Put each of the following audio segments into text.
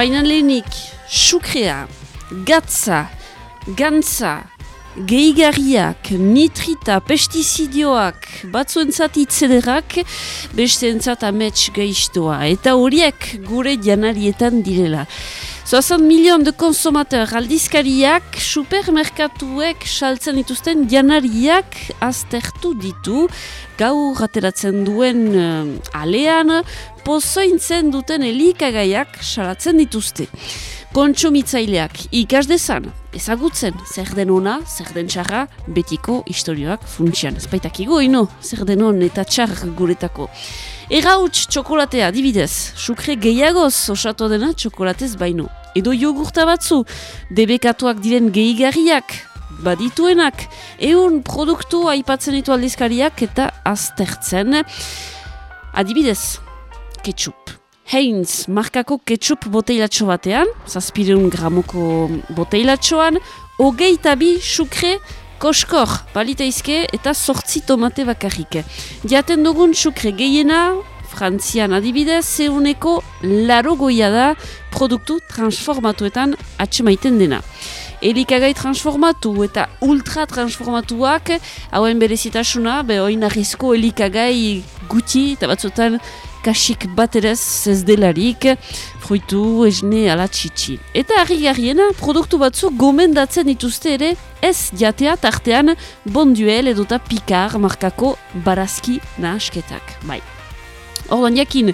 Baina lehenik, sukrea, gatza, gantza, gehigarriak, nitrita, pestizidioak, batzuentzat itzederak, besteentzat amets gehistoa. Eta horiek gure janarietan direla. Zoazan milion de konsomateur aldizkariak, supermerkatuek saltzen dituzten janariak aztertu ditu, gaur ateratzen duen uh, alean, pozointzen duten elikagaiak salatzen dituzte. Kontsumitzaileak ikas dezan, ezagutzen, zer den ona, zer den txarra, betiko historioak funtsian. Ez baitakigo, ino, zer den on eta txar guretako. Errauts txokolatea, dibidez, sukre gehiagoz osatu dena txokolatez baino. Edo jogurta batzu, debekatuak diren gehigarriak, badituenak, egun produktu aipatzen ditu aldizkariak eta aztertzen. Adibidez, ketchup. Heinz, markako ketchup boteilatxo batean, zazpireun gramoko boteilatxoan, hogeita bi sukre koskor baliteizke eta sortzi tomate bakarrik. Jaten dugun sukre gehiena, frantzian adibidez, zeuneko laro goia da produktu transformatuetan atxemaiten dena. Elikagai transformatu eta ultra transformatuak hauen berezitasuna, behoin arrizko elikagai guti eta batzutan kasik baterez ez delarik, fruitu, esne, alatxitsi. Eta harri produktu batzu gomendatzen dituzte ere ez jatea tartean bonduel edota pikar markako barazki nahasketak. Bai. Ordan jakin,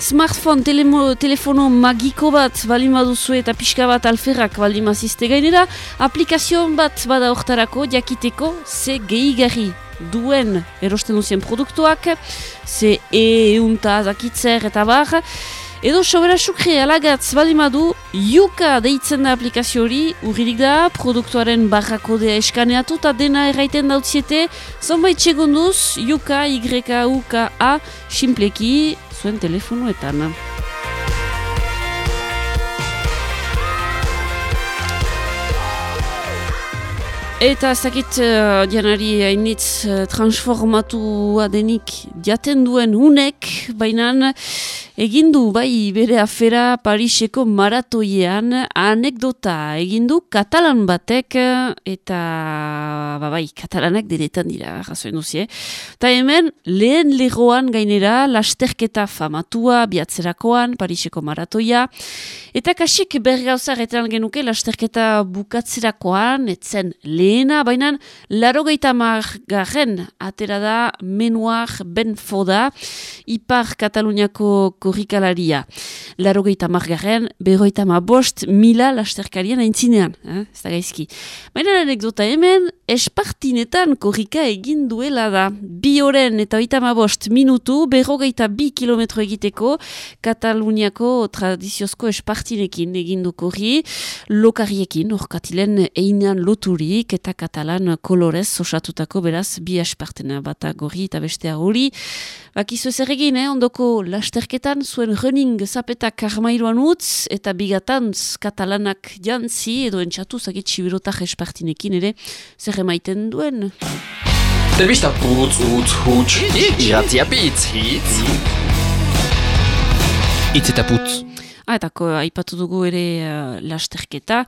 smartphone telemo, telefono magiko bat balima duzu eta pixka bat alferrak balima ziste gainera, aplikazio bat bada hortarako jakiteko ze gehigarri duen erosten duzien produktuak, ze e-eunta zakitzer eta bar, edo sobera sukre alagatz balimadu, yuka deitzen da aplikazio hori, urririk da, produktuaren barra kodea eskaneatu eta dena erraiten dautziete, zonbait segunduz, yuka, y, u, k, a, simpleki, zuen telefonoetan. Eta ez dakit uh, dianari hainitz uh, transformatua denik jaten duen unek, baina egindu bai bere afera Pariseko maratoiean anekdota egindu katalan batek eta ba bai katalanak denetan dira razoen duzie. Eta hemen lehen legoan gainera lasterketa famatua biatzerakoan Pariseko maratoia eta kasik bergauzar genuke lasterketa bukatzerakoan etzen lehen lehena, baina laro gehieta margarren atera da menuar ben foda ipar Kataluniako korrikalaria. Laro gehieta margarren, berroita ma bost mila lasterkarien aintzinean. Eh? Ez da gaizki. Baina anekdota hemen, espartinetan korrika egin duela da. Bi oren eta oita bost minutu, berro gehieta bi kilometro egiteko Kataluniako tradiziozko espartinekin egin du korri, lokariekin, orkatilen einan loturik, eta katalan kolorez osatutako beraz bi aspartena bata gorri eta bestea hori. Bakizu ez erregin, eh? ondoko lasterketan zuen running zapetak armairuan utz eta bigatantz katalanak jantzi edo entxatu zagit sibirotak espartinekin ere zer emaiten duen. Telebista putz, utz, huts, iratzia bitz, hitz. Itz eta putz. Ah, eta aipatu dugu ere uh, lasterketa.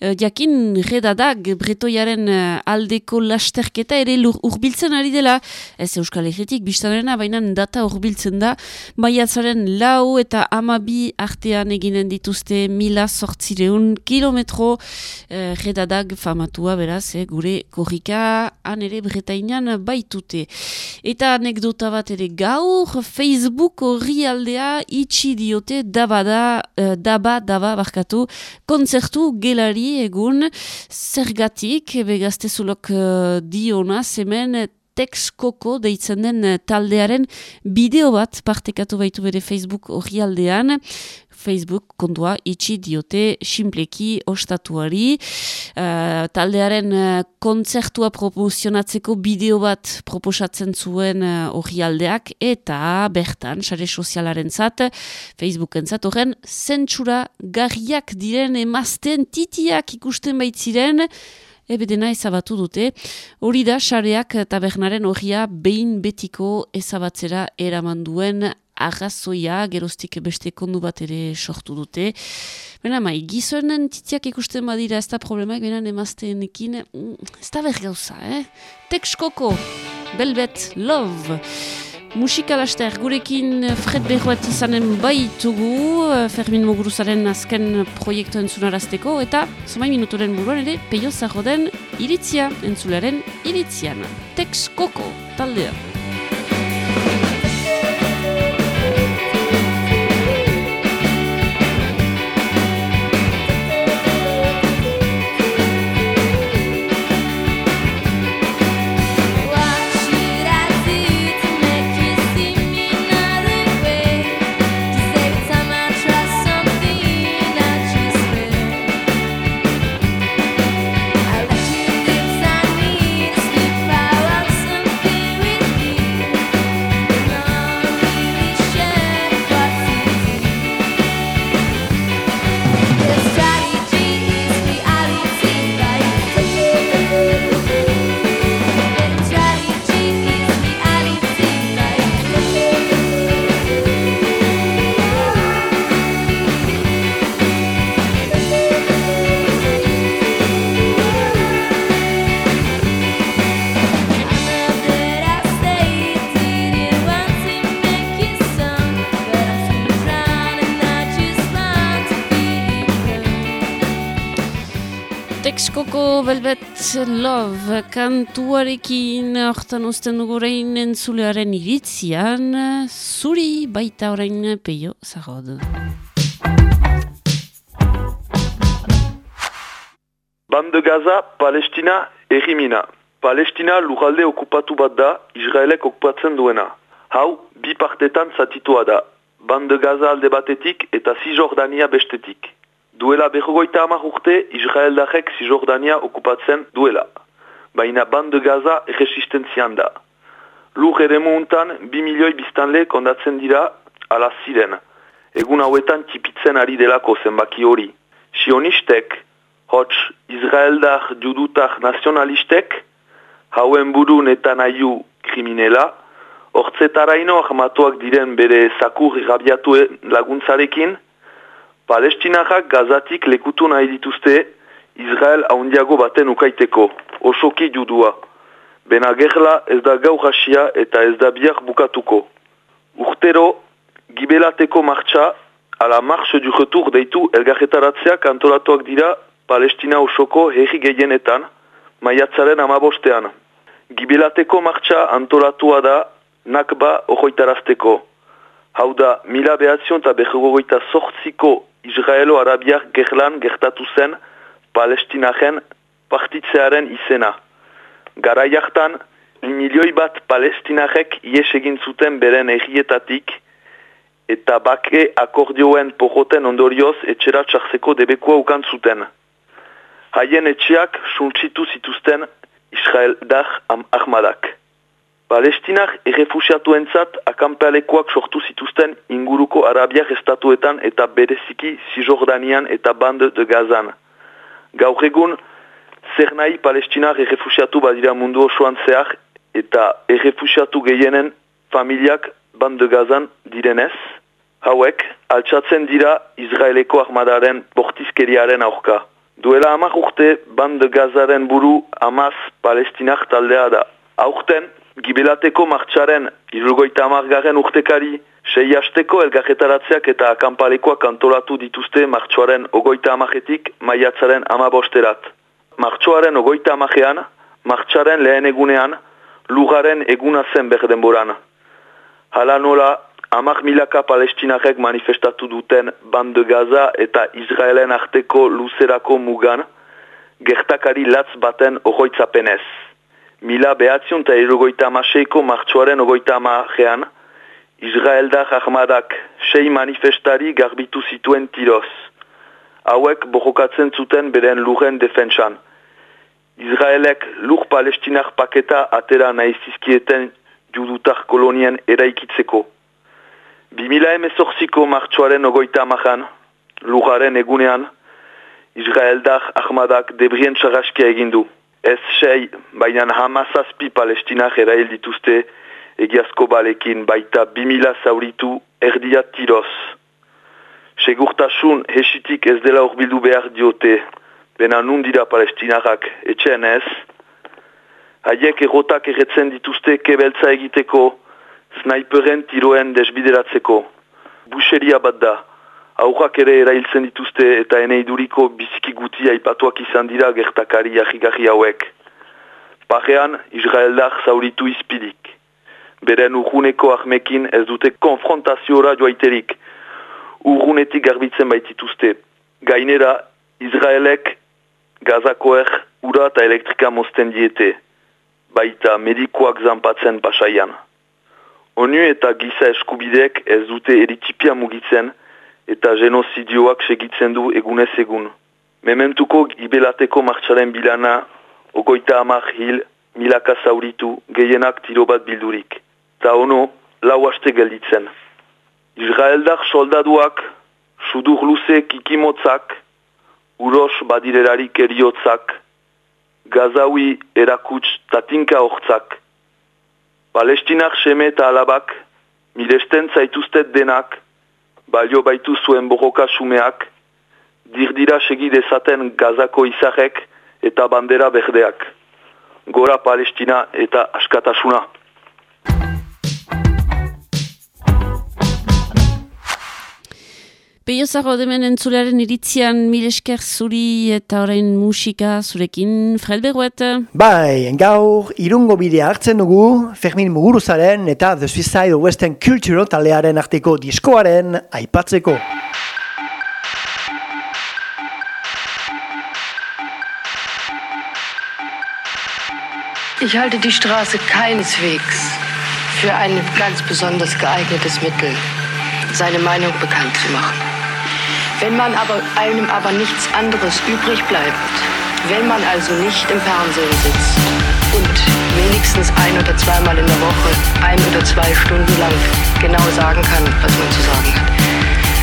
Uh, jakin redadak bretoiaren uh, aldeko lasterketa ere urbiltzen ari dela. Ez Euskal Herritik biztanena, baina data urbiltzen da. Baiatzaren lau eta amabi artean eginen dituzte mila sortzireun kilometro uh, redadak famatua beraz, eh, gure korrika han ere bretainan baitute. Eta anekdota bat ere gaur, Facebook horri aldea itxi diote dabada uh, daba, daba, barkatu, konzertu gelari egun, zergatik, begaztezulok uh, diona, hemen Texkoko deitzen den taldearen bideo bat partekatu baitu bere Facebook horri aldean. Facebook kondua itxi diote simpleki ostatuari. Uh, taldearen uh, kontzertua promozionatzeko bideo bat proposatzen zuen uh, hori aldeak eta bertan, sare sozialaren zat, Facebooken zat, horren zentsura garriak diren emazten titiak ikusten baitziren, Ebe dena ezabatu dute, hori da sareak tabernaren horria behin betiko ezabatzera eraman duen arrazoia, geroztik beste kondu bat ere sortu dute. Bena, mai, gizonen titiak ikusten badira ez da problemaik, bena, emazteenekin, mm, ez da bergauza, eh? Texkoko, Belbet Love. Musikalaster gurekin Fred Berroat izanen baitugu Fermin Moguruzaren azken proiektu entzunarazteko eta zomai minuturen buruan ere peio zahoden iritzia entzularen iritzian. Tex Koko, taldea. Velvet Love kantuarekin hortan usten dugu orain entzulearen iritzian, zuri baita orain peio zagod. Bande Gaza, Palestina, Erimina. Palestina lujalde okupatu bat da, Israelek okupatzen duena. Hau, bi partetan zatitua da. Bande Gaza alde batetik eta Cisjordania bestetik. Duela berrogoita amak urte, Israel dajek Cisjordania okupatzen duela. Baina band Gaza resistentzian da. Lur ere muuntan, bi milioi biztanle kondatzen dira ala ziren. Egun hauetan tipitzen ari delako zenbaki hori. Sionistek, hots Israeldar judutar nazionalistek, hauen buru eta nahiu kriminela, hortzetaraino ahmatuak diren bere zakur irabiatu laguntzarekin, Palestinajak gazatik lekutu nahi dituzte Israel haundiago baten ukaiteko, osoki judua. Bena gerla ez da gau hasia eta ez da biak bukatuko. Urtero, gibelateko martxa, ala marche du retour deitu elgarretaratzeak antolatuak dira Palestina osoko herri gehienetan, maiatzaren amabostean. Gibelateko martxa antolatua da nakba ohoitarazteko. Hau da, mila behatzion eta behagogoita sortziko Israelo-Arabiak gerlan gertatu zen Palestinaren partitzearen izena. Gara jartan, milioi bat Palestinarek ies egin zuten beren egietatik eta bake akordioen pojoten ondorioz etxera txarzeko debekua ukan zuten. Haien etxeak suntsitu zituzten Israel dar ahmadak. Palestinak errefusiatu entzat akampealekoak sortu zituzten inguruko Arabiak estatuetan eta bereziki Cisjordanian eta band de Gazan. Gaur egun, zer nahi Palestinak errefusiatu badira mundu osoan zehar eta errefusiatu gehienen familiak band de Gazan direnez. Hauek, altsatzen dira Israeleko armadaren bortizkeriaren aurka. Duela amak urte, band de Gazaren buru amaz Palestinak taldea da. Aurten, Gibelateko martxaren irurgoita amargaren urtekari sei hasteko elgajetaratzeak eta akampalekoak antolatu dituzte martxoaren ogoita amaretik maiatzaren amabosterat. Martxoaren ogoita amarean, martxaren lehen egunean, lugaren eguna zen berdenboran. Hala nola, amak milaka palestinarek manifestatu duten band de Gaza eta Israelen arteko luzerako mugan, gertakari latz baten ogoitzapenez mila behatzion eta erogoita amaseiko martxoaren ogoita amajean, Israelda jahmadak sei manifestari garbitu zituen tiroz. Hauek bojokatzen zuten beren lujen defentsan. Israelek lur palestinak paketa atera nahi zizkieten judutar kolonien eraikitzeko. Bimila emezorziko martxoaren ogoita amajan, lujaren egunean, Israeldar ahmadak debrien txarraskia egindu ez sei, baina hamazazpi palestinak erail dituzte egiazko balekin baita bimila zauritu erdia tiroz. Segurtasun hesitik ez dela urbildu behar diote, bena nundira palestinarrak etxean ez, haiek egotak erretzen dituzte kebeltza egiteko, sniperen tiroen desbideratzeko. Buxeria bat da, aurrak ere erailtzen dituzte eta eneiduriko biziki gutia ipatuak izan dira gertakari ahigarri hauek. Parean, Israeldar zauritu izpidik. Beren urguneko ahmekin ez dute konfrontaziora joaiterik. Urgunetik garbitzen baitituzte. Gainera, Israelek gazakoer ura eta elektrika mozten diete. Baita medikoak zanpatzen pasaian. Onu eta giza eskubidek ez dute eritipia mugitzen eta genozidioak segitzen du egunez egun. Mementuko ibelateko martxaren bilana ogoita amak hil, milaka zauritu, gehienak tiro bat bildurik. Ta ono, lau haste gelditzen. Israeldar soldaduak, sudur luze kikimotzak, uros badirerarik eriotzak, gazaui erakuts tatinka hortzak, palestinak seme eta alabak, miresten zaituztet denak, balio baitu zuen borroka sumeak, dirdira segi dezaten gazako izarek, eta bandera berdeak. Gora Palestina eta askatasuna. Peio zago demen entzularen iritzian mil esker zuri eta orain musika zurekin Fred Beruet. Bai, gaur irungo bidea hartzen dugu Fermin Muguruzaren eta The Suicide Western Culture talearen arteko diskoaren aipatzeko. Ich halte die Straße keineswegs für ein ganz besonders geeignetes Mittel, seine Meinung bekannt zu machen. Wenn man aber einem aber nichts anderes übrig bleibt, wenn man also nicht im Fernsehen sitzt und wenigstens ein oder zweimal in der Woche ein oder zwei Stunden lang genau sagen kann, was man zu sagen hat.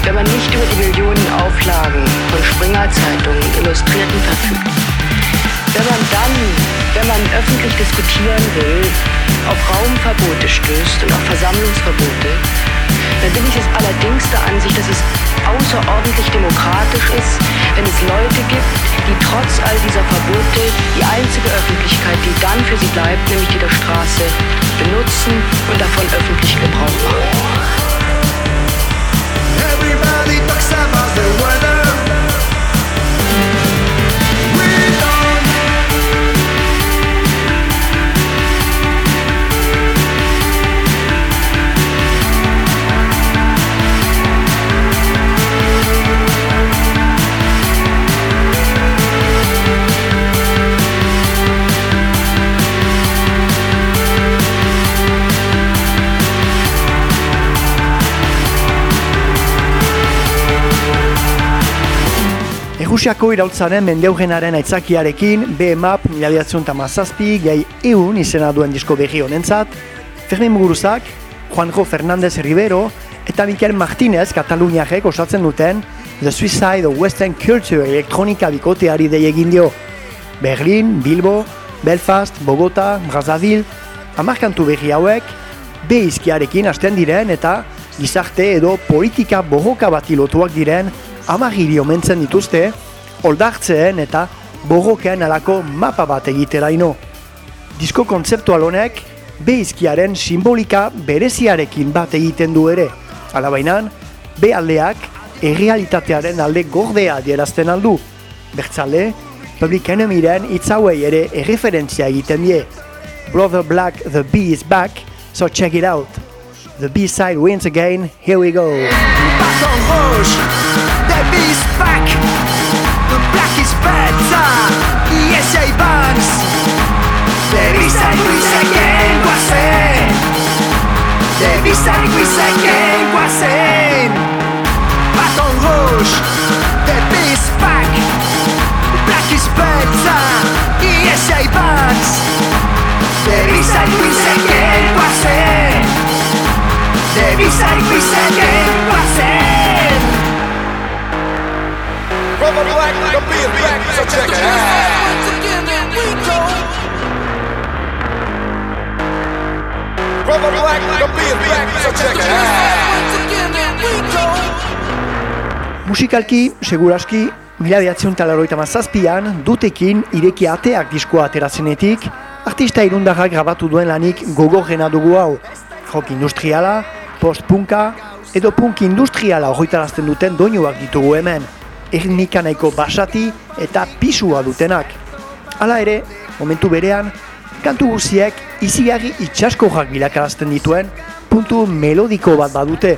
Wenn man nicht über die Millionen Auflagen von Springer-Zeitungen und Illustrierten verfügt. Wenn man dann wenn man öffentlich diskutieren will, auf Raumverbote stößt und auf Versammlungsverbote, dann bin ich es allerdings der Ansicht, dass es außerordentlich demokratisch ist, wenn es Leute gibt, die trotz all dieser Verbote die einzige Öffentlichkeit, die dann für sie bleibt, nämlich die der Straße, benutzen und davon öffentlich Gebrauch machen. Errusiako iraultzaren mendeugenaren aitzakiarekin BMAP milabiatzen tamazazpi gehi eun izena duen disko berri honentzat, Fermin Muguruzak, Juanjo Fernandez Rivero eta Mikel Martinez Kataluniarek osatzen duten The Suicide of Western Culture elektronika bikoteari dei egin dio. Berlin, Bilbo, Belfast, Bogota, Brazzaville, amarkantu berri hauek, be izkiarekin hasten diren eta gizarte edo politika bohoka bati lotuak diren amagiri omentzen dituzte, oldartzeen eta borrokean alako mapa bat egitera ino. Disko kontzeptual honek, behizkiaren simbolika bereziarekin bat egiten du ere. Alabainan, be aldeak errealitatearen alde gordea dierazten aldu. Bertzale, Public Enemyren itzauei ere erreferentzia egiten die. Brother Black, The Bee is Back, so check it out. The B-side wins again, here we go. is back The black is better ESA Banks Devisa ikuizekin guazen Devisa ikuizekin guazen Baton Rouge The beast The black is better ESA Banks Devisa ikuizekin guazen Devisa ikuizekin guazen Brother Black, the being back, so check it out. Brother Black, don't be back, so check it Musikalki, seguraski, mila behatzion talaroita mazazpian, dutekin ireki ateak diskoa aterazenetik, artista irundarrak grabatu duen lanik gogorrena dugu hau. Rock industriala, post-punka, edo punk industriala horretarazten duten doinuak ditugu hemen. Ernika nahiko basati eta pisua dutenak. Hala ere, momentu berean, kantu guziek izigarri itxaskojak bilakarazten dituen puntu melodiko bat badute.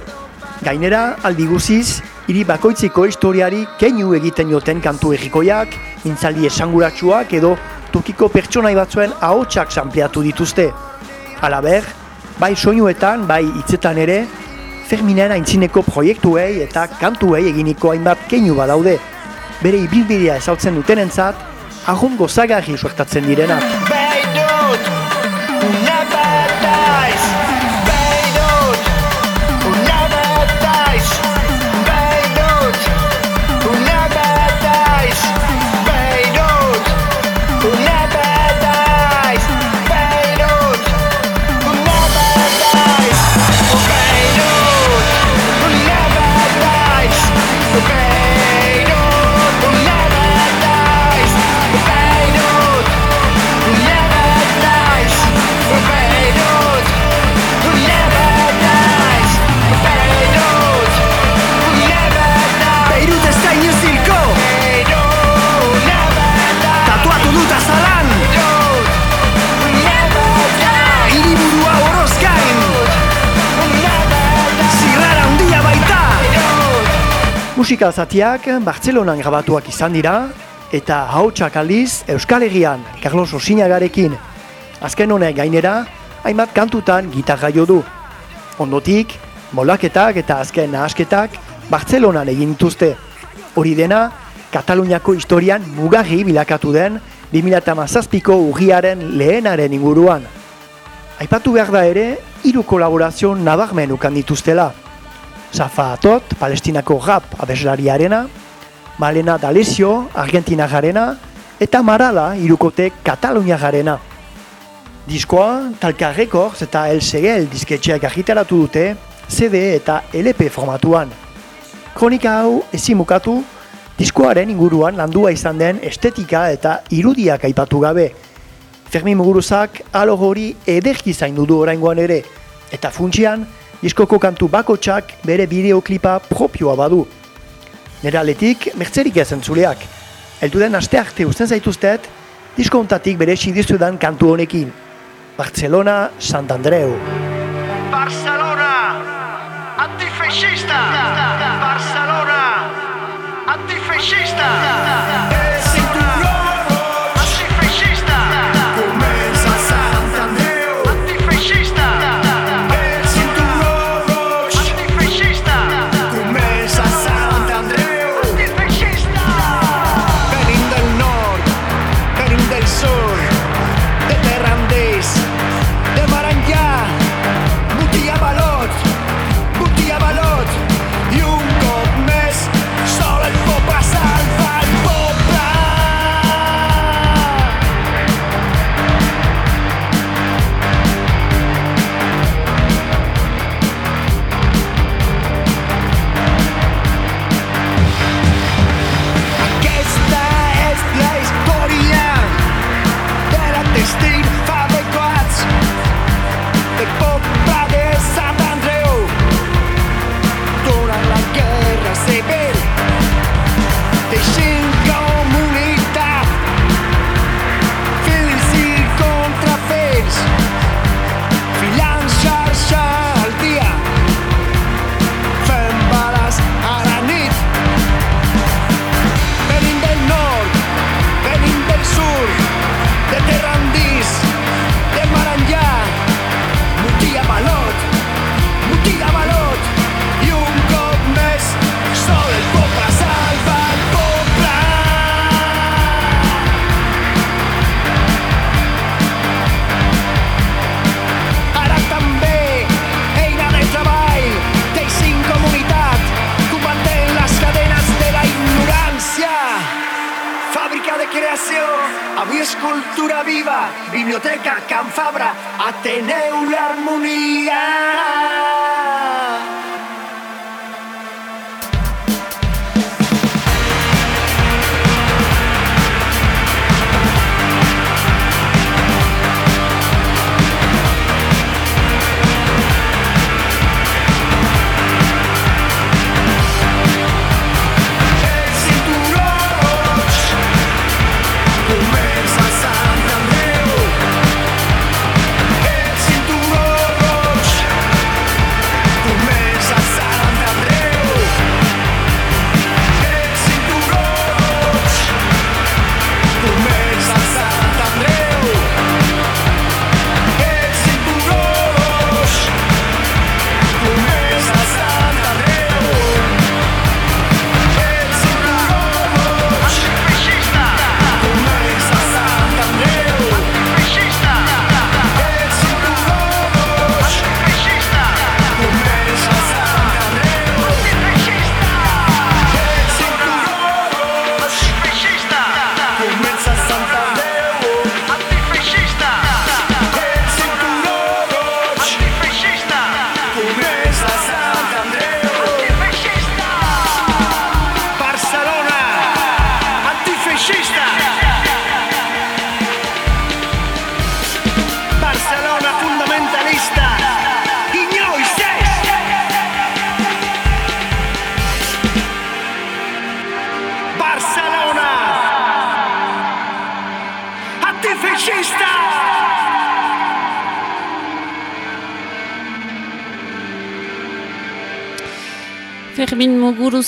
Gainera, aldi guziz, hiri bakoitziko historiari keinu egiten joten kantu egikoiak, intzaldi esanguratsuak edo tokiko pertsonai batzuen ahotsak sanpleatu dituzte. Halaber, bai soinuetan, bai hitzetan ere, Ferminen aintzineko proiektuei eta kantuei eginiko hainbat keinu badaude. Bere ibilbidea ezautzen dutenentzat, ahun gozagarri suertatzen direnak. Musika zatiak Bartzelonan grabatuak izan dira eta hautsak aldiz Euskal Herrian Carlos Osinagarekin. Azken honek gainera, hainbat kantutan gitarra jo du. Ondotik, molaketak eta azken nahasketak Bartzelonan egin dituzte. Hori dena, Kataluniako historian mugarri bilakatu den 2008ko urriaren lehenaren inguruan. Aipatu behar da ere, hiru kolaborazio nabarmen ukan dituztela. Zafa Atot, palestinako rap abeslariarena, Malena D'Alessio, Argentina jarena, eta Marala, irukote Katalunia jarena. Diskoa, Talka Records eta El Segel disketxeak argitaratu dute, CD eta LP formatuan. Kronika hau ezimukatu, diskoaren inguruan landua izan den estetika eta irudiak aipatu gabe. Fermi Muguruzak alo hori ederki zaindu du oraingoan ere, eta funtsian, diskoko kantu bakotsak bere bideoklipa propioa badu. Nera aletik, mertzerik ezen zuleak. Eldu den aste arte usten zaituztet, disko ontatik bere sidizudan kantu honekin. Barcelona, Sant Andreu. Barcelona, antifeixista! Barcelona, antifeixista!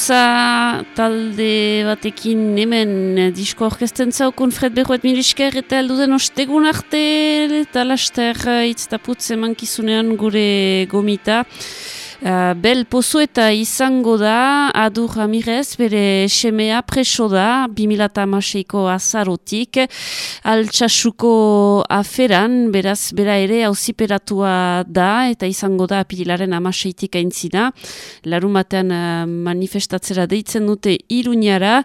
Muguruza talde batekin hemen disko orkesten zaukun Fred Berroet Milisker eta elduden ostegun arte eta laster itztaputz eman kizunean gure gomita. Uh, bel pozo eta izango da Adur Ramirez bere semea preso da 2008ko azarotik. Altxasuko aferan beraz bera ere hauziperatua da eta izango da apirilaren amaseitik aintzina. Larun batean uh, manifestatzera deitzen dute iruñara.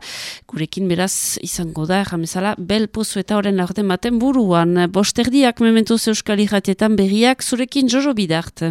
Gurekin beraz izango da jamezala bel pozo eta horren laurden baten buruan. Bosterdiak mementu zeuskali jatietan berriak zurekin jojo bidart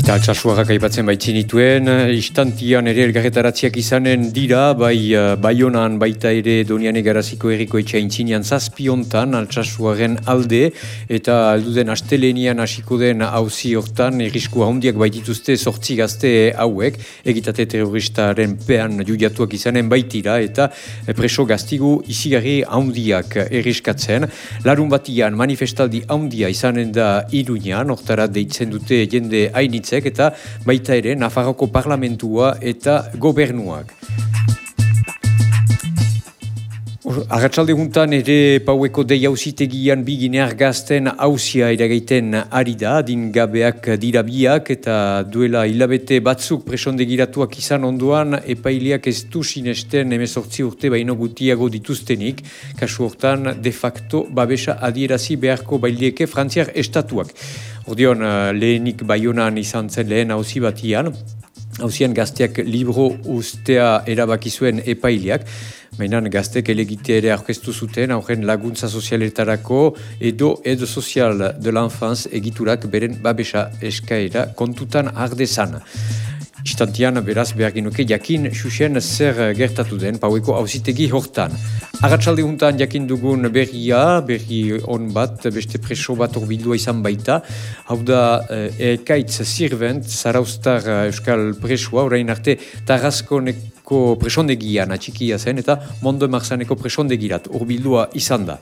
Eta altxasuagak aipatzen baitzin dituen, istantian ere elgarretaratziak izanen dira, bai uh, baionan baita ere donian egaraziko erriko etxaintzinean zazpiontan altxasuaren alde, eta alduden astelenian hasiko den hauzi hortan, errisku handiak baitituzte sortzi gazte hauek, egitate terroristaren pean judiatuak izanen baitira, eta preso gaztigu izigarri handiak erriskatzen. Larun batian manifestaldi handia izanen da iruñan, hortara deitzen dute jende haini eta baita ere Nafarroko parlamentua eta gobernuak. Arratxalde juntan ere paueko dei hausitegian biginear gazten hausia iragaiten ari da, din gabeak dirabiak eta duela hilabete batzuk presondegiratuak izan onduan epaileak ez du sinesten emezortzi urte baino gutiago dituztenik, kasu hortan de facto babesa adierazi beharko bailieke frantziar estatuak. Ordion, uh, lehenik baionan izan zen lehen hauzi batian, hauzian gazteak libro ustea erabaki zuen epaileak, mainan gaztek elegite ere aurkeztu zuten, aurren laguntza sozialetarako edo edo sozial de l'enfance egiturak beren babesa eskaera kontutan ardezan. Istantian, beraz, behar genuke, jakin xuxen zer gertatu den, paueko hausitegi hortan. Agatxalde juntan jakin dugun berria, berri on bat, beste preso bat orbildua izan baita. Hau da, eh, ekaitz zirvent, zaraustar eh, euskal presoa, orain arte, tarazkoneko presondegian atxikia zen, eta mondo marzaneko presondegirat urbildua izan da.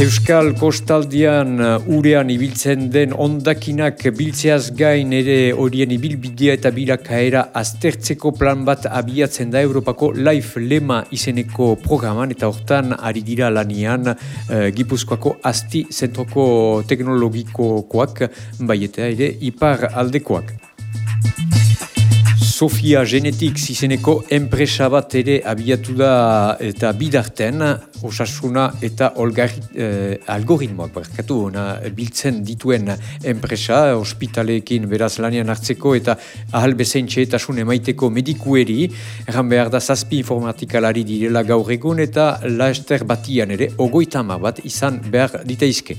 Euskal Kostaldian uh, urean ibiltzen den ondakinak biltzeaz gain ere horien ibilbidea eta bilakaera aztertzeko plan bat abiatzen da Europako Life Lema izeneko programan eta hortan ari dira lanian uh, Gipuzkoako asti zentroko teknologikokoak bai eta ere ipar aldekoak. Sofia Genetics izeneko enpresa bat ere abiatu da eta bidarten osasuna eta olgari, eh, algoritmoak barkatu biltzen dituen enpresa ospitaleekin beraz lanian hartzeko eta ahal bezain txetasun emaiteko medikueri erran behar da zazpi informatikalari direla gaur egun eta laester batian ere ogoitama bat izan behar ditaizke.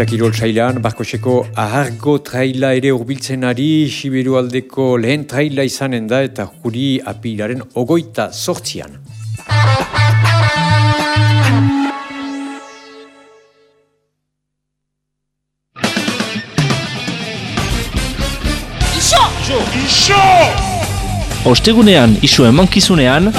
Eta kirol sailan, barkoseko ahargo traila ere urbiltzen ari, Sibiru aldeko lehen traila izanen da eta juri apilaren ogoita sortzian. Iso! Iso! Iso! Ostegunean, iso emankizunean,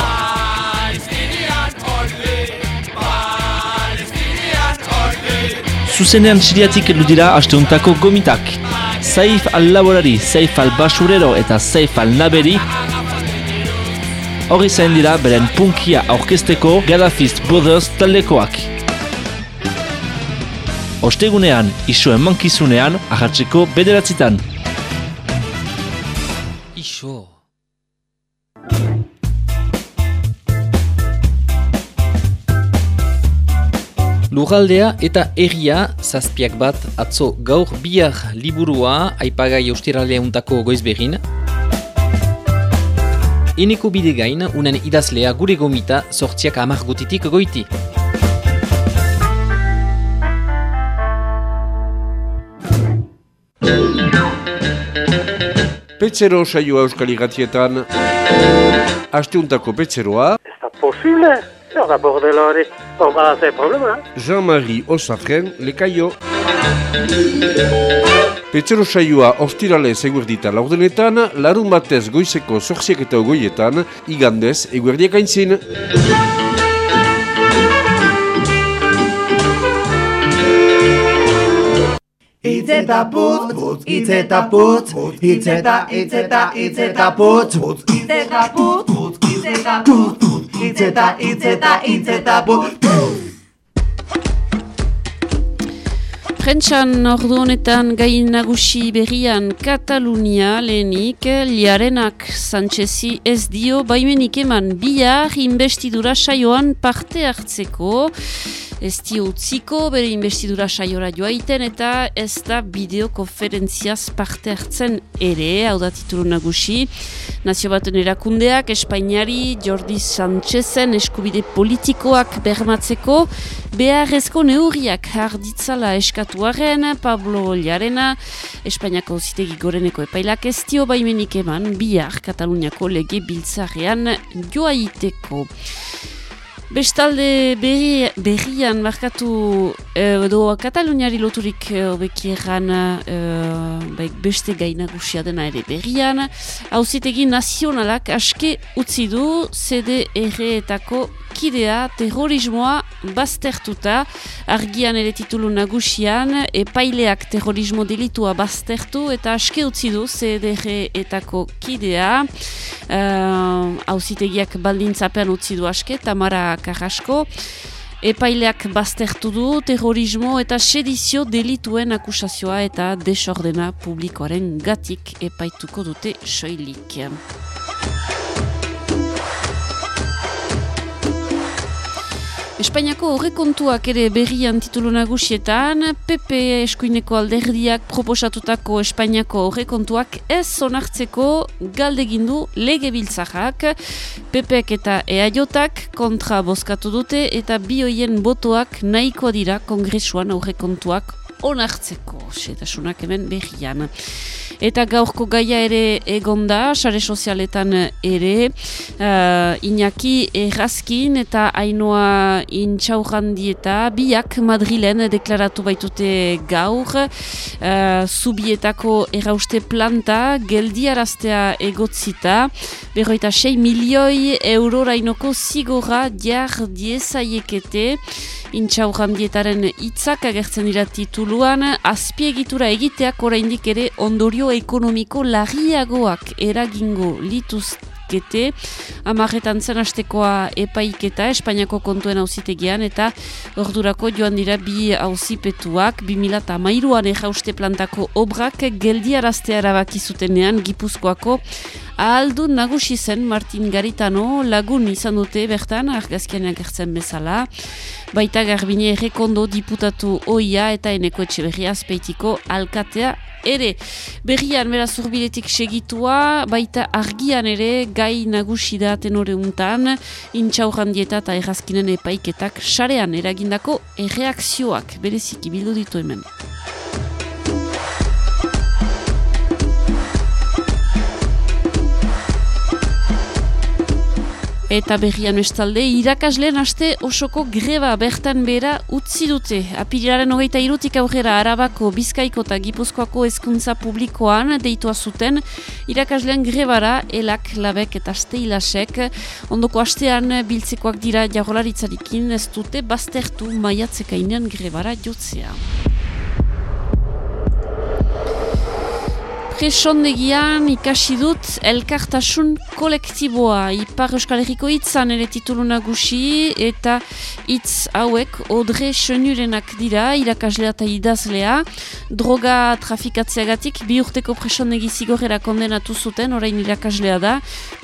zuzenean siriatik edu dira asteuntako gomitak. Saif al-Laborari, Saif al-Basurero eta Saif al-Naberi hori zain dira beren punkia aurkesteko Gaddafist Brothers taldekoak. Ostegunean, isoen mankizunean, ahatzeko bederatzitan. Iso... Lugaldea eta erria zazpiak bat atzo gaur bihar liburua aipagai austiralea untako goizbegin. Eneko bide gain, unen idazlea gure gomita sortziak amak gutitik goiti. Petzero saioa euskal igatietan, asteuntako petzeroa. Ez da posible, zer da bordela hori. Bon, ba, ze problema. Jean-Marie Osafren, lekaio. Petzero saioa ostirale eguerdita laurdenetan, larun batez goizeko zorziak eta ogoietan, igandez eguerdiak aintzin. Itzeta putz, putz, itzeta putz, itzeta, itzeta, itzeta putz, itzeta putz, itzeta putz, itzeta, itzeta, itzeta, Prentxan ordu honetan gai nagusi berrian Katalunia lehenik, liarenak Sanchezi ez dio baimenik eman. Bihar investidura saioan parte hartzeko ez dio utziko bere investidura saiora joaiten eta ez da bideokonferentziaz parte hartzen ere, hau da titulu nagusi. Nazio baten erakundeak, Espainiari, Jordi Sánchezen eskubide politikoak bermatzeko, beharrezko neurriak harditzala eskatuaren, Pablo Llarena, Espainiako zitegi goreneko epailak ez dio baimenik eman, bihar Kataluniako lege biltzarean joaiteko. Bestalde berri, berrian markatu eh, edo Kataluniari loturik hobeki e, beste gaina gusia dena ere berrian. Hauzitegi nazionalak aske utzi du CDR-etako kidea terrorismoa baztertuta. Argian ere titulu nagusian epaileak terrorismo delitua baztertu eta aske utzi du CDR-etako kidea. Hauzitegiak uh, baldintzapean utzi du aske Tamara Carrasco. Epaileak baztertu du terrorismo eta sedizio delituen akusazioa eta desordena publikoaren gatik epaituko dute soilik. Espainiako horrekontuak ere berrian titulu nagusietan, PP eskuineko alderdiak proposatutako Espainiako horrekontuak ez zonartzeko galdegindu lege biltzakak. PPek eta EAJotak kontra bozkatu dute eta bioien botoak nahikoa dira kongresuan horrekontuak onartzeko. Setasunak hemen berrian. Eta gaurko gaia ere egonda, sare sozialetan ere, uh, Iñaki Errazkin eta Ainoa Intxaurrandi eta biak Madrilen deklaratu baitute gaur, uh, zubietako errauste planta geldiaraztea egotzita, berroita 6 milioi eurorainoko zigora jar diezaiekete, intxaurrandietaren hitzak agertzen dira tituluan, azpiegitura egiteak oraindik ere ondorio ekonomiko larriagoak eragingo lituz epaikete, amarretan zen astekoa epaiketa, Espainiako kontuen hauzitegian, eta ordurako joan dira bi hauzipetuak, 2000 amairuan ejauste plantako obrak geldiaraztea erabaki zutenean Gipuzkoako Aldu nagusi zen Martin Garitano lagun izan dute bertan argazkian agertzen bezala. Baita garbine errekondo diputatu oia eta eneko etxe berri azpeitiko alkatea ere. Berrian bera zurbiletik segitua, baita argian ere gai nagusi da tenore untan, intxaurran dieta eta errazkinen epaiketak sarean eragindako erreakzioak bereziki bildu ditu hemen. Eta berrian bestalde, irakasleen aste osoko greba bertan bera utzi dute. Apilaren hogeita irutik aurrera Arabako, Bizkaiko eta Gipuzkoako hezkuntza publikoan deitua zuten irakasleen grebara elak, labek eta steilasek. Ondoko astean biltzekoak dira jagolaritzarikin ez dute baztertu maiatzekainean grebara jotzea. Presondegian ikasi dut elkartasun kolektiboa. Ipar Euskal Herriko hitzan ere titulu nagusi eta hitz hauek odre senurenak dira, irakaslea eta idazlea. Droga trafikatzeagatik bi urteko presondegi zigorera kondenatu zuten, orain irakaslea da.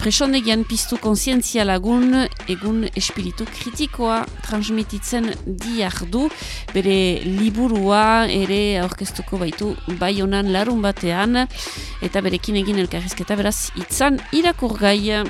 Presondegian piztu konsientzia lagun, egun espiritu kritikoa transmititzen diardu. Bere liburua ere aurkeztuko baitu bai honan larun batean eta berekin egin elkarrizketa beraz itzan irakurgai.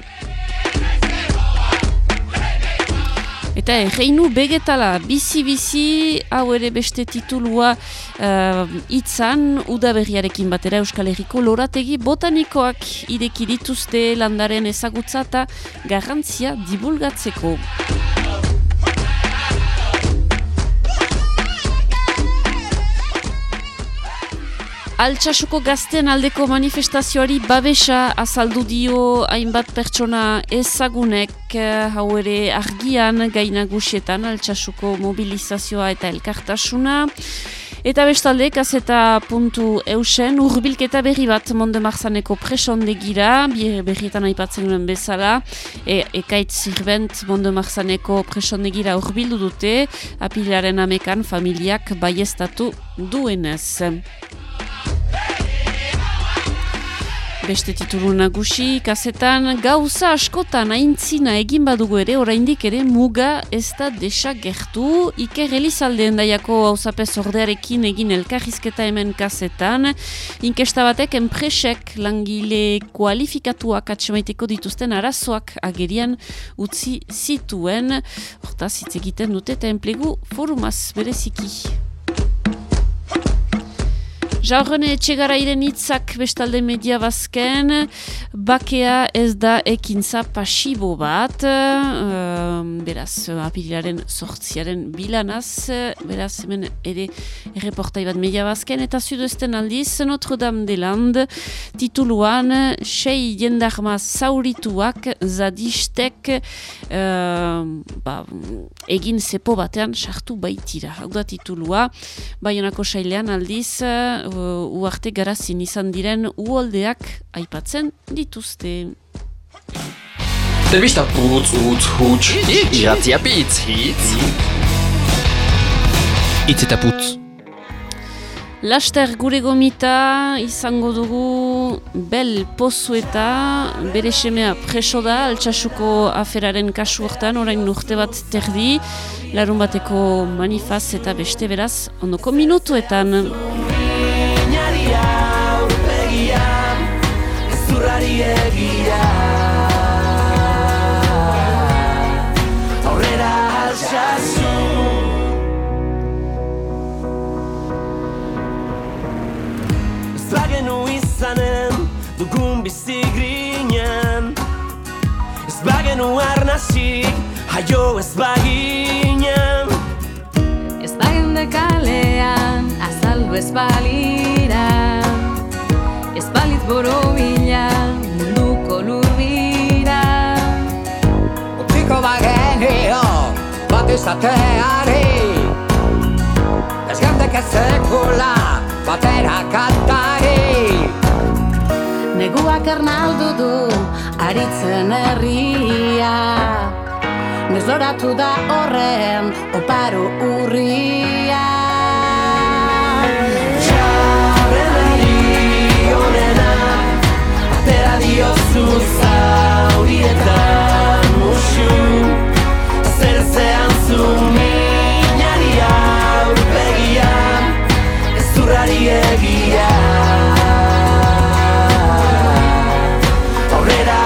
Eta erreinu begetala, bizi-bizi, hau ere beste titulua uh, itzan, udaberriarekin batera Euskal Herriko lorategi botanikoak ideki dituzte landaren ezagutza eta garrantzia dibulgatzeko. Altsasuko gazten aldeko manifestazioari babesa azaldu dio hainbat pertsona ezagunek hau ere argian gainagusietan altsasuko mobilizazioa eta elkartasuna. Eta bestalde, kazeta puntu eusen, urbilketa berri bat monde marzaneko presondegira, berrietan aipatzen duen bezala, e, ekaitz zirbent monde marzaneko presondegira urbildu dute, apilaren amekan familiak baiestatu duenez. Beste titulu nagusi, kazetan gauza askotan aintzina egin badugu ere, oraindik ere muga ez da desagertu. Iker Elizaldeen daiako hauzapez ordearekin egin elkarrizketa hemen kazetan. Inkesta batek enpresek langile kualifikatuak atxemaiteko dituzten arazoak agerian utzi zituen. Hortaz, hitz egiten dute eta enplegu forumaz bereziki. Jaurrene etxegarairen hitzak bestalde media bazken, bakea ez da ekintza pasibo bat, uh, beraz, apilaren sortziaren bilanaz, beraz, hemen ere erreportai bat media bazken, eta zuduesten aldiz, Notre Dame de Land, tituluan, sei jendarma zaurituak, zadistek, uh, ba, egin zepo batean sartu baitira. Hau da titulua, baionako sailean aldiz, uh, uarte garazin izan diren uoldeak aipatzen dituzte. Telebista putz, utz, huts, iratzia pitz, hitz. Itz eta putz. Laster gure gomita izango dugu bel pozu eta bere semea preso da altxasuko aferaren kasu hortan, orain urte bat terdi, larun bateko manifaz eta beste beraz, ondoko minutuetan. Egia Aurrera altsasu Ez bagenu izanen dugun bizi grinen. Ez bagenu arnasik haio ez baginen. Ez bagende kalean azaldu ez baliran Ez balitz boro izateari Ez gandek ez sekula batera kantari. Neguak ernaldu du aritzen herria. Nezloratu da horren oparo urria. Txarrenari honena Atera diozu zaurietan musu. Zer minari aurpegian Ez durrari egia Aurrera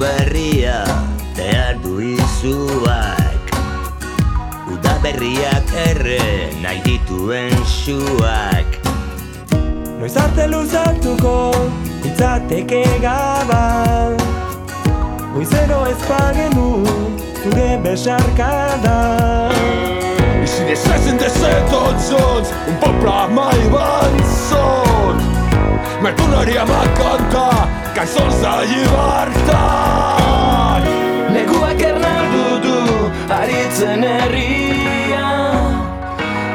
berria behar du izuak Uda berriak erre nahi dituen suak. Noiz arte luzatuko itzateke gaba Goizero ez pagenu zure besarkada I si ne sessen de set tots junts, un poble mai vençut. Me tornaríem a cantar cançons de llibertat. Neguak ernaldu du aritzen herria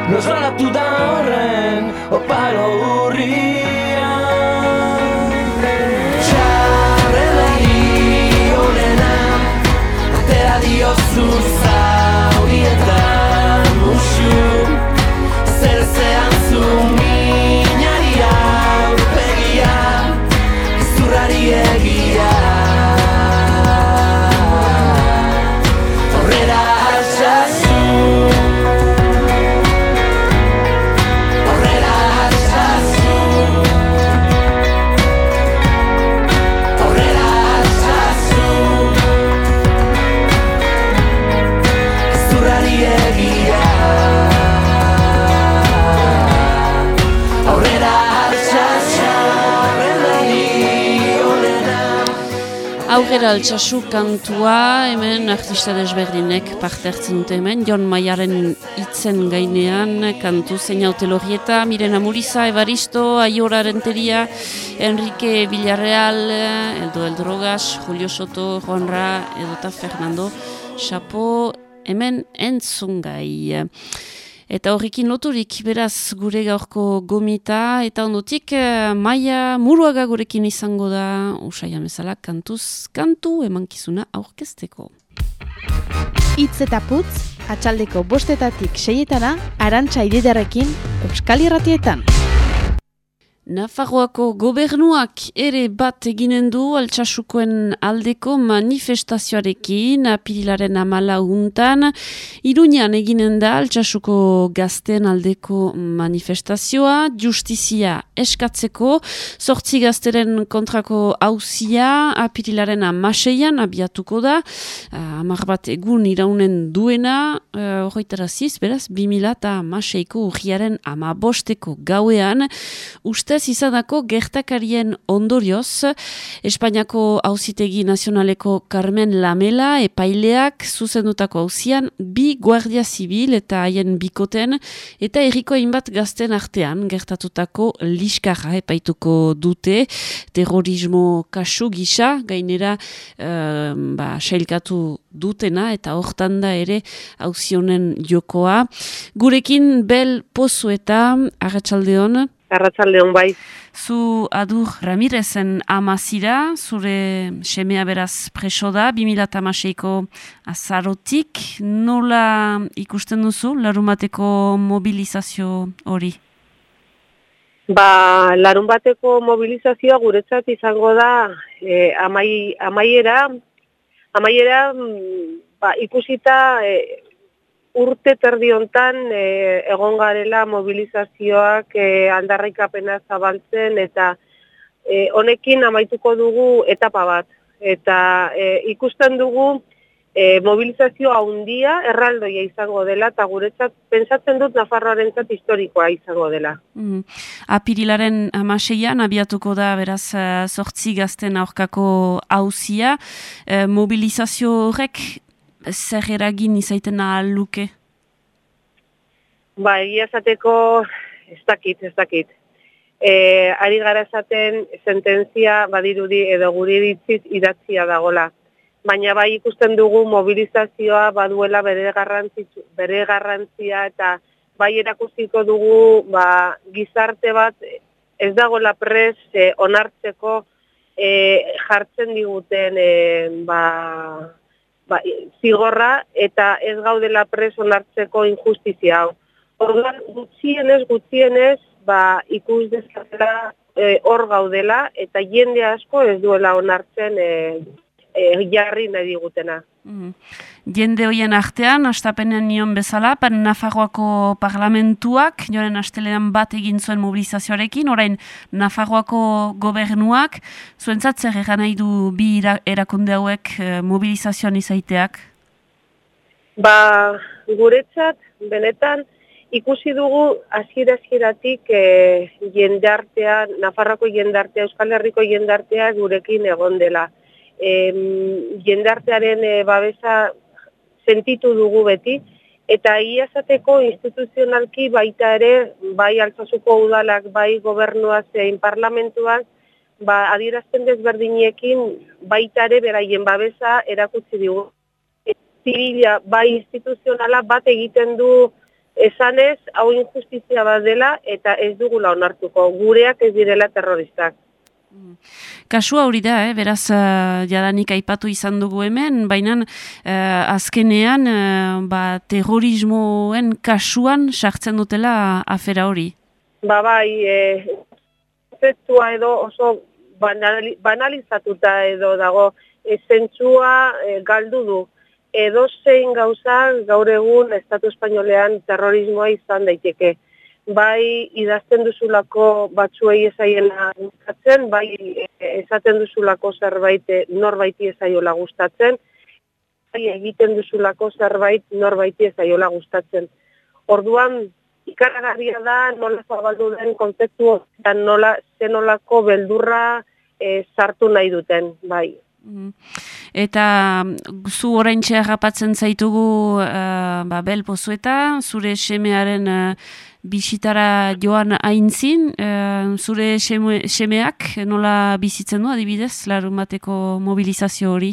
Nosolatu da horren oparo Aurrera altsasu kantua, hemen artista desberdinek parte hartzen dute hemen, Jon Maiaren hitzen gainean, kantu zein Lorieta, Mirena Muriza, Evaristo, Aiora Renteria, Enrique Villarreal, Eldo Eldrogas, Julio Soto, Juanra, edota Fernando, Chapo, hemen entzungai. Eta horrekin loturik, beraz, gure gaurko gomita, eta ondotik, eh, maia muruaga gurekin izango da, usai amezala, kantuz, kantu emankizuna aurkezteko. Itz eta putz, atxaldeko bostetatik seietana, arantxa ididarekin, Euskal Irratietan. Nafarroako gobernuak ere bat eginen du altsasukoen aldeko manifestazioarekin apirilaren amala untan. Iruñan eginen da altsasuko gazten aldeko manifestazioa, justizia eskatzeko, sortzi gazteren kontrako hauzia apirilaren amaseian abiatuko da, amar bat egun iraunen duena, uh, horretaraziz, beraz, 2000 eta amaseiko urriaren amabosteko gauean, ustez izanako gertakarien ondorioz, Espainiako auzitegi nazionaleko Carmen Lamela epaileak zuzendutako auzian bi guardia zibil eta haien bikoten eta erriko hainbat gazten artean gertatutako liskarra epaituko dute terrorismo kasu gisa gainera uh, ba, sailkatu dutena eta hortan da ere auzionen jokoa. Gurekin bel pozu eta arratsaldeon Arratsaldeon bai. Zu Adur Ramirezen amazira, zure semea beraz preso da, 2008ko azarotik. Nola ikusten duzu, larumateko mobilizazio hori? Ba, larun bateko mobilizazioa guretzat izango da e, amai, amaiera, amaiera mm, ba, ikusita e, urte terdi hontan e, egon garela mobilizazioak e, aldarrikapena zabaltzen eta e, honekin amaituko dugu etapa bat. Eta e, ikusten dugu e, mobilizazio handia erraldoia izango dela eta guretzat pentsatzen dut Nafarroarentzat historikoa izango dela. Mm. Apirilaren amaseian abiatuko da beraz sortzi gazten aurkako hauzia. E, mobilizazio horrek zer eragin izaiten luke? Ba, egia esateko ez dakit, ez dakit. E, ari gara esaten sententzia badirudi edo guri ditziz idatzia dagola. baina bai ikusten dugu mobilizazioa baduela bere, bere garrantzia eta bai erakusiko dugu ba, gizarte bat ez dagoela pres eh, onartzeko eh, jartzen diguten eh, ba, ba, zigorra eta ez gaudela pres onartzeko injustizia hau. Orduan, gutxienez, gutxienez, ba, ikus dezatela e, hor gaudela eta jende asko ez duela onartzen e, e, jarri nahi digutena. Mm. Jende hoien artean, astapenen nion bezala, pan Nafarroako parlamentuak, joren astelean bat egin zuen mobilizazioarekin, orain Nafarroako gobernuak, zuentzat zer egan nahi du bi erakunde hauek e, mobilizazioan izaiteak? Ba, guretzat, benetan, ikusi dugu hasiera hasieratik e, jendartea, Nafarroako jendartea, Euskal Herriko jendartea gurekin egon dela. E, jendartearen e, babesa sentitu dugu beti, eta iazateko instituzionalki baita ere, bai altzasuko udalak, bai gobernua zein parlamentuak, ba, adierazten desberdiniekin baita ere beraien babesa erakutsi dugu. Zibila, bai instituzionala bat egiten du esanez, hau injustizia bat dela eta ez dugula onartuko, gureak ez direla terroristak. Kasu hori da, eh? beraz, uh, jadanik aipatu izan dugu hemen, baina uh, azkenean uh, ba, terrorismoen kasuan sartzen dutela afera hori. Ba bai, e, edo oso banalizatuta edo dago, esentzua e, galdu du edo zein gauza gaur egun Estatu Espainolean terrorismoa izan daiteke. Bai idazten duzulako batzuei ezaiela gustatzen, bai esaten duzulako zerbait norbaiti ezaiola gustatzen, bai egiten duzulako zerbait norbaiti ezaiola gustatzen. Orduan, ikaragarria da nola zabaldu den kontzeptu eta nola zenolako beldurra e, sartu nahi duten, bai. Mm. Eta zu orain txerrapatzen zaitugu uh, ba, belpozueta, zure semearen uh, bisitara joan aintzin, uh, zure seme, semeak nola bizitzen du adibidez, larun bateko mobilizazio hori?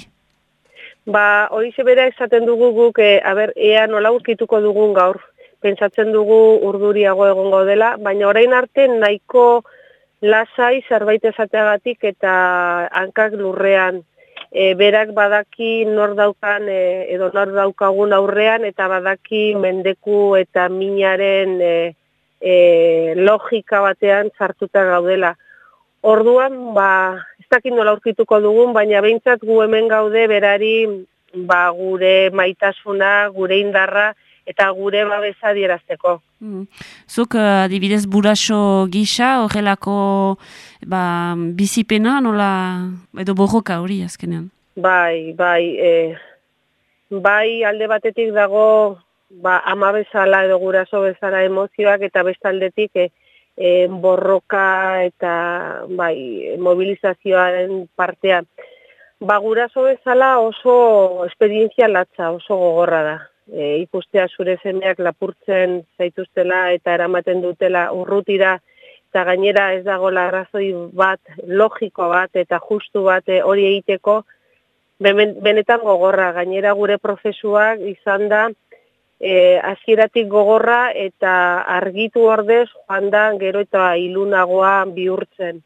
Ba, hori sebera esaten dugu guk, e, aber, ea nola urkituko dugun gaur. Pentsatzen dugu urduriago egongo dela, baina orain arte nahiko lasai zerbait esateagatik eta hankak lurrean e, berak badaki nor daukan e, edo nor daukagun aurrean eta badaki mendeku eta minaren e, e, logika batean sartuta gaudela. Orduan, ba, ez dakit nola aurkituko dugun, baina behintzat gu hemen gaude berari ba, gure maitasuna, gure indarra, eta gure babesa dierazteko. Mm. Zuk, uh, adibidez, buraso gisa, horrelako ba, bizipena, nola, edo borroka hori azkenean? Bai, bai, e, bai alde batetik dago ba, ama bezala edo guraso bezala emozioak eta bestaldetik e, e, borroka eta bai, mobilizazioaren partea. Ba, guraso bezala oso esperientzia latza, oso gogorra da e, ikustea zure zemeak lapurtzen zaituztela eta eramaten dutela urrutira eta gainera ez dago arrazoi bat logiko bat eta justu bat hori egiteko benetan gogorra gainera gure prozesuak izan da e, hasieratik gogorra eta argitu ordez joan da gero eta ilunagoa bihurtzen.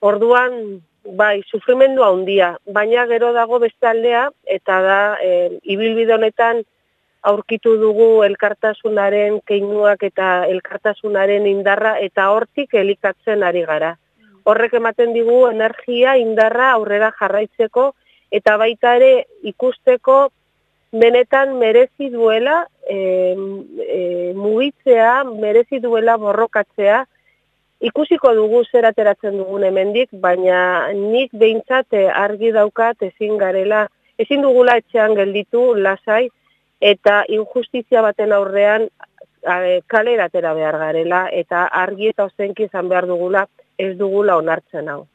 Orduan, bai, sufrimendu handia, baina gero dago beste aldea, eta da, e, ibilbide honetan, aurkitu dugu elkartasunaren keinuak eta elkartasunaren indarra eta hortik elikatzen ari gara. Horrek ematen digu energia indarra aurrera jarraitzeko eta baita ere ikusteko benetan merezi duela e, e, mugitzea, merezi duela borrokatzea, ikusiko dugu zer ateratzen dugun hemendik, baina nik behintzat argi daukat ezin garela, ezin dugula etxean gelditu lasai, eta injustizia baten aurrean kalera atera behar garela eta argi eta ozenki izan behar dugula ez dugula onartzen hau.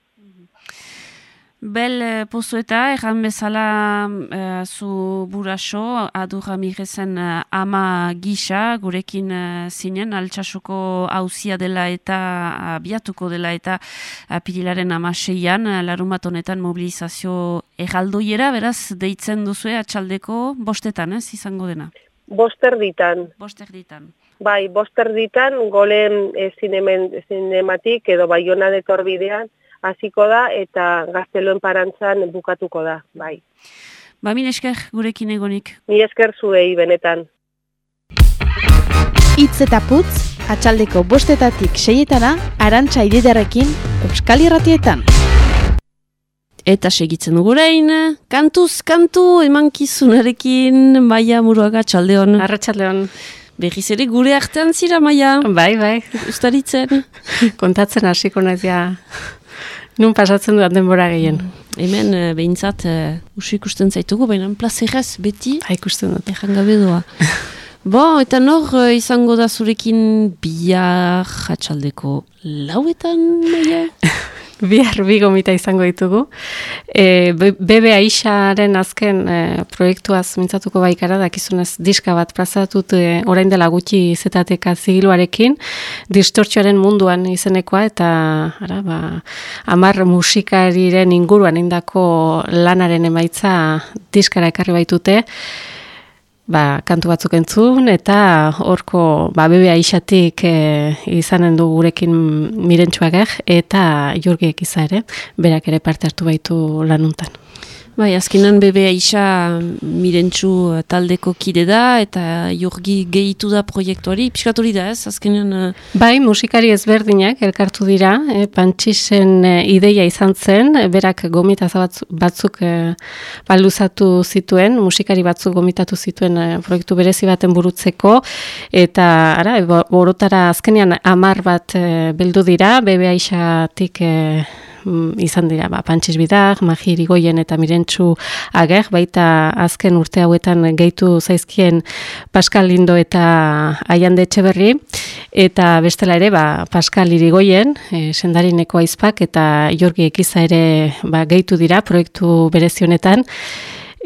Bel eh, pozueta, erran bezala uh, zu buraso, adurra mirezen uh, ama gisa, gurekin uh, zinen, altxasuko hauzia dela eta abiatuko dela eta apirilaren amaseian, uh, larun bat honetan mobilizazio erraldoiera, beraz, deitzen duzue atxaldeko bostetan, ez, izango dena? Boster ditan. Boster ditan. Bai, boster ditan, golen e, zinemen, zinematik edo baiona detorbidean, hasiko da eta gazteloen parantzan bukatuko da, bai. Ba, min esker gurekin egonik. Mi esker zuei benetan. Itz eta putz, atxaldeko bostetatik seietana, arantxa ididarekin, Euskal Irratietan. Eta segitzen dugu rein, kantuz, kantu, emankizunarekin, maia muruaga txaldeon. Arratxaldeon. Berriz ere gure artean zira, maia. Bai, bai. Ustaritzen. Kontatzen hasiko naiz ja Nun pasatzen duan denbora gehien. Mm. Hemen, uh, behintzat, uh, usu ikusten zaitugu, baina plazerraz beti. Ha, ikusten dut. Ejan gabe doa. Bo, eta nor uh, izango da zurekin bihar atxaldeko lauetan, maia? bihar bi gomita izango ditugu. E, Bebe Aisharen azken e, proiektuaz mintzatuko baikara, dakizunez diska bat plazatut e, orain dela gutxi zetateka zigiluarekin, distortxoaren munduan izenekoa, eta ara, ba, amar musikariren inguruan indako lanaren emaitza diskara ekarri baitute, ba, kantu batzuk entzun, eta horko ba, bebe aixatik e, izanen du gurekin mirentsuak eta jurgiek iza ere, berak ere parte hartu baitu lanuntan. Bai, azkenan bebe aisa mirentxu taldeko kide da, eta jorgi gehitu da proiektuari, piskatori da ez, azkenan... Uh... Bai, musikari ezberdinak elkartu dira, e, pantxisen e, ideia izan zen, berak gomita batzuk e, baluzatu zituen, musikari batzuk gomitatu zituen e, proiektu berezi baten burutzeko, eta ara, borotara azkenean amar bat e, bildu dira, bebe aisatik... E, Mm, izan dira, ba, Pantsiz Bidak, Magi Irigoyen eta Mirentxu Ager, baita azken urte hauetan gehitu zaizkien Pascal Lindo eta Aiande Etxeberri, eta bestela ere, ba, Pascal Irigoyen, e, sendarineko aizpak, eta Jorgi Ekiza ere ba, gehitu dira proiektu berezionetan,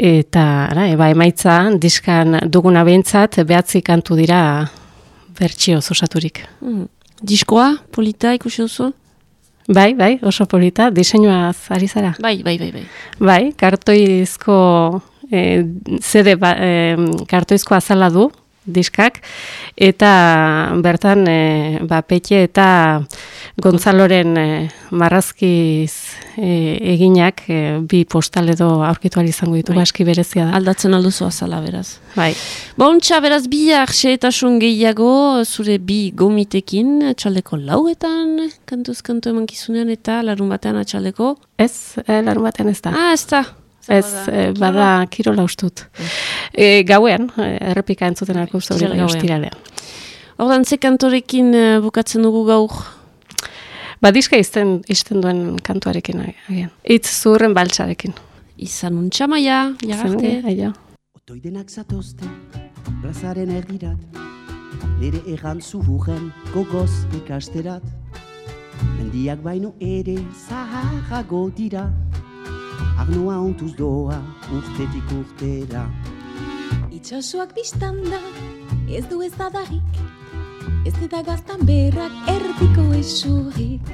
eta ara, eba, emaitza diskan duguna behintzat, behatzi kantu dira bertxio osaturik. Mm. Diskoa, polita ikusi duzu? Bai, bai, oso polita, diseinua ari zara. Bai, bai, bai, bai. Bai, kartoizko eh zede ba, eh, kartoizko azala du diskak eta bertan e, ba, Petxe eta Gonzaloren e, marrazkiz e, eginak e, bi postal edo aurkitu izango ditu bai. aski berezia da. Aldatzen alduzu azala beraz. Bai. Bontxa beraz bi arxeetasun gehiago zure bi gomitekin txaldeko lauetan kantuz kantu eman eta larun batean atxaldeko? Ez, e, larun batean ez da. Ah, ez da. Ez, eh, bada kirola ustut. E, gauean, eh, errepika entzuten alko uste hori ostiralean. Hordan, ze kantorekin bukatzen dugu gaur? Ba, diska izten, izten duen kantuarekin agian. Itz zurren baltsarekin. Izan untxa maia, jagarte. Aia. Otoidenak zatozte, plazaren erdirat, nire egan zuhugen gogoz ikasterat. Mendiak baino ere zaharrago dira, Arnoa ontuz doa urtetik urtera Itxasuak biztanda ez du ez adarrik Ez eta gaztan berrak erdiko esurik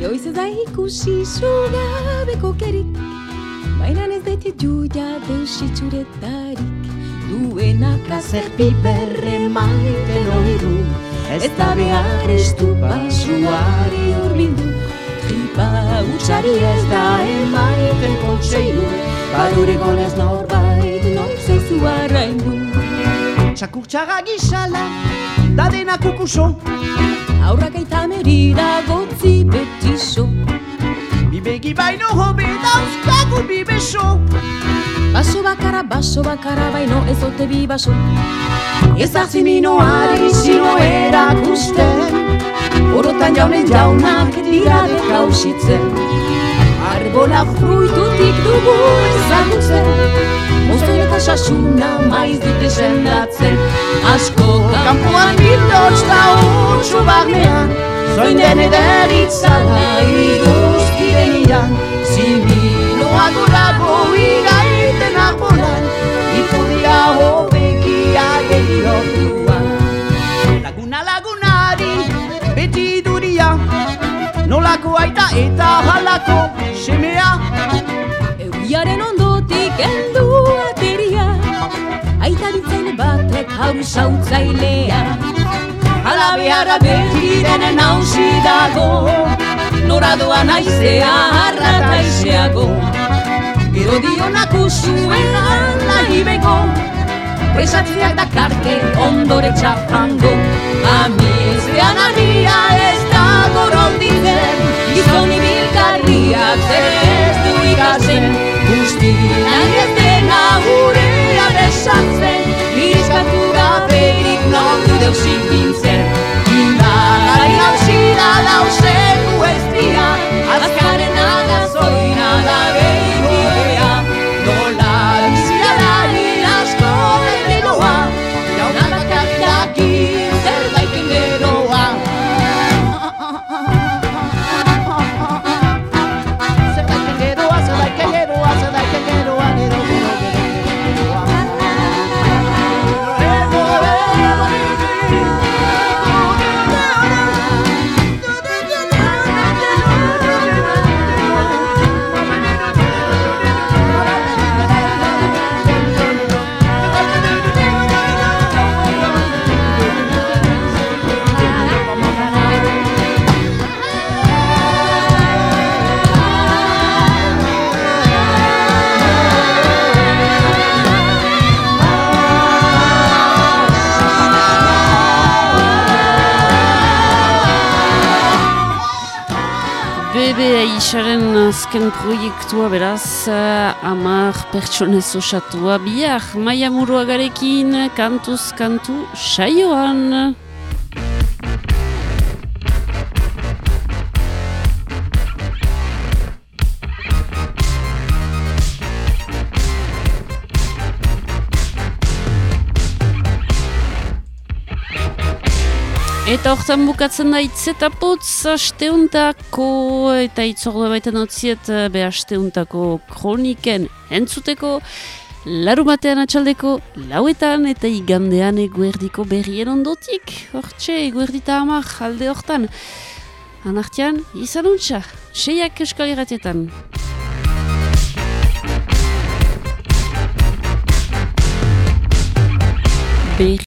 Ioiz ez da ikusi zugabeko kerik Baina ez detit juia deusitxuretarik Duenak azerpi berre maiten ohiru Ez da behar ez du basuari urbildu Tripa utxari ez da emaiten kontseilu Badure gonez norbait noizezu arraindu Txakurtxaga gizala, da dena kukuso Aurrak aita merida gotzi betiso Bibegi baino hobe dauzkagu bibeso Baso bakara, baso bakara baino ez ote bi baso. Ez da ziminoari zilo erakusten. Orotan jaunen jaunak dira dekausitzen Arbola fruitutik dugu ezagutzen Mozera eta sasuna maiz dute sendatzen Asko kanpoan bitotz da urtsu bagnean Zoin dene deritzala iruzkiren iran Zibiloa durako igaiten apolan Ipudia hobekia gehiro Laguna lagunari beti duria Nolako aita eta halako semea Euriaren ondo ondotik endu ateria Aita ditzaile batek hauri sautzailea. Hala beharra betiren nausi dago Nora doa naizea harra taizeago Gero dionak usuen nahi bego Presatziak dakarte ondore txapango Amizbean arria ez dago ronditzen Gizoni bilkarriak ez du ikasen Guztia ez dena gurea besatzen Izkatu gaberik non du deusik bintzen Indagari hausida dauzen Bebe Aisharen azken proiektua beraz, uh, amar pertsonez osatua bihar, maia muruagarekin, kantuz kantu saioan. Eta hortan bukatzen da itzetaputz asteuntako eta itzordua baita notziet be asteuntako kroniken entzuteko laru batean atxaldeko lauetan eta igandean eguerdiko berrien ondotik. Hortxe eguerdita hamar alde hortan. Anartian izan untxa seiak euskal irratietan. Berri